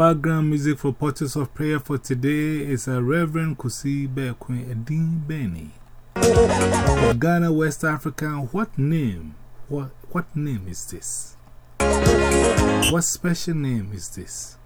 background music for Portals of Prayer for today is a Reverend Kusi Bekwe Edin Benny. Ghana, West Africa, what name? What, what name is this? What special name is this?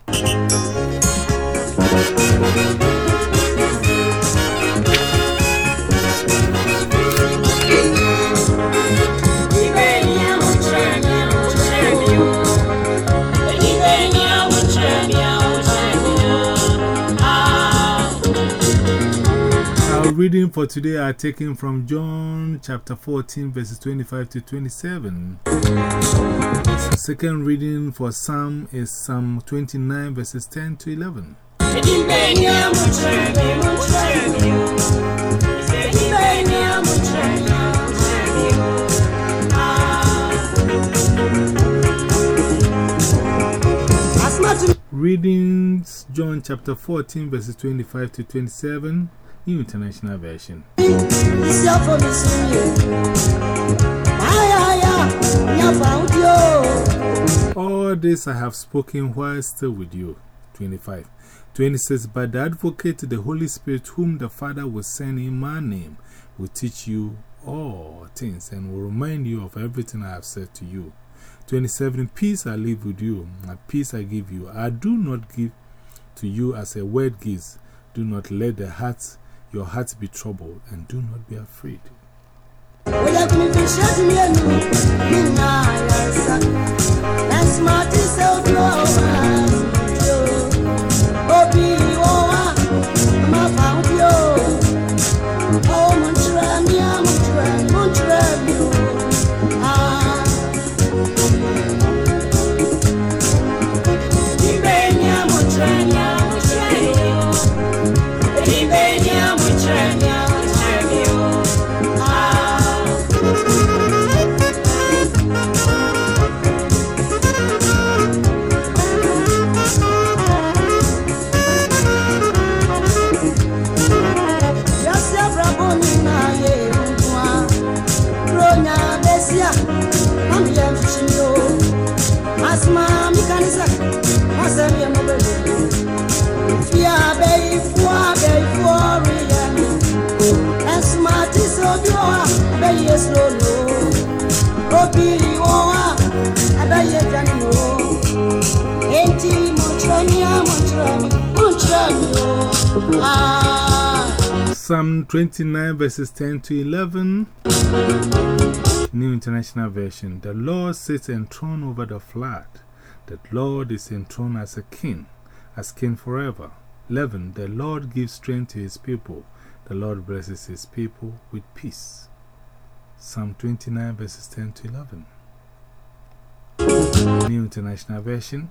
Our reading for today are taken from John chapter 14, verses 25 to 27. Second reading for Psalm is Psalm 29, verses 10 to 11. Readings John chapter 14, verses 25 to 27, New International Version. All this I have spoken while still with you. 25. 26. But the advocate, the Holy Spirit, whom the Father will send in my name, will teach you all things and will remind you of everything I have said to you. 27. Peace I leave with you, my peace I give you. I do not give to you as a word gives. Do not let the heart, your heart be troubled, and do not be afraid. Psalm 29 verses 10 to 11, New International Version. The Lord sits enthroned over the flood. The Lord is enthroned as a king, as king forever. 11. The Lord gives strength to his people. The Lord blesses his people with peace. Psalm 29 verses 10 to 11. New International Version.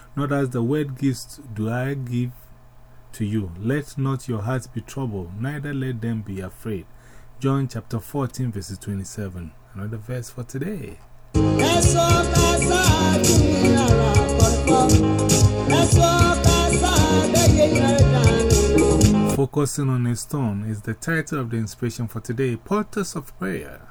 Not as the word gives, do I give to you. Let not your hearts be troubled, neither let them be afraid. John chapter 14, verses 27. Another verse for today. Focusing on a stone is the title of the inspiration for today Portals of Prayer.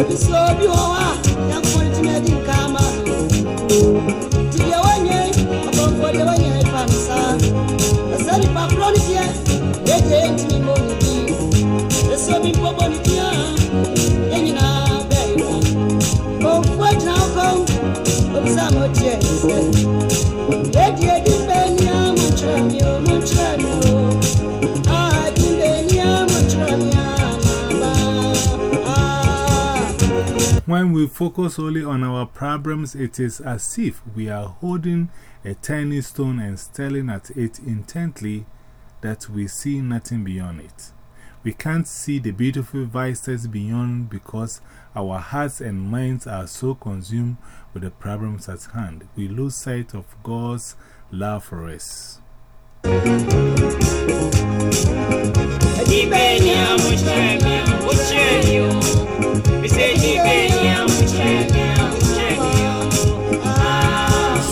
Obi si so wɔ hɔ a, yankun we focus only on our problems, it is as if we are holding a tiny stone and staring at it intently that we see nothing beyond it. We can't see the beautiful vistas beyond because our hearts and minds are so consumed with the problems at hand. We lose sight of God's love for us.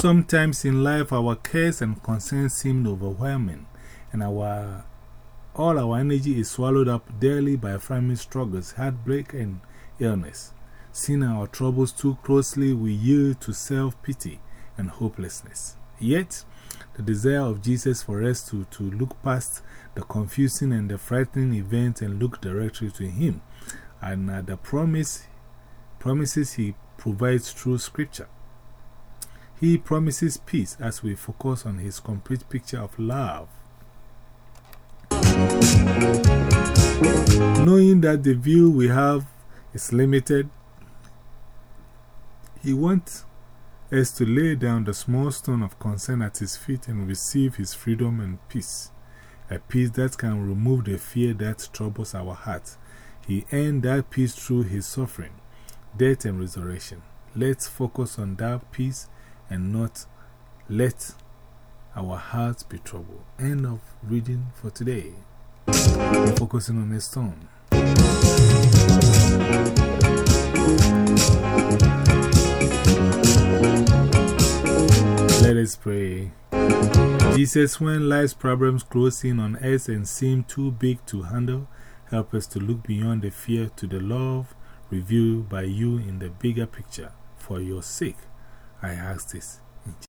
Sometimes in life, our cares and concerns seem overwhelming, and our, all our energy is swallowed up daily by family struggles, heartbreak, and illness. Seeing our troubles too closely, we yield to self pity and hopelessness. Yet, the desire of Jesus for us to, to look past the confusing and the frightening events and look directly to Him, and uh, the promise, promises He provides through Scripture. He promises peace as we focus on His complete picture of love. Knowing that the view we have is limited, He wants us to lay down the small stone of concern at His feet and receive His freedom and peace. A peace that can remove the fear that troubles our hearts. He earned that peace through His suffering, death, and resurrection. Let's focus on that peace and not let our hearts be troubled. End of reading for today. Focusing on the stone. Let us pray. Jesus, when life's problems close in on us and seem too big to handle, help us to look beyond the fear to the love revealed by you in the bigger picture. For your sake, I ask this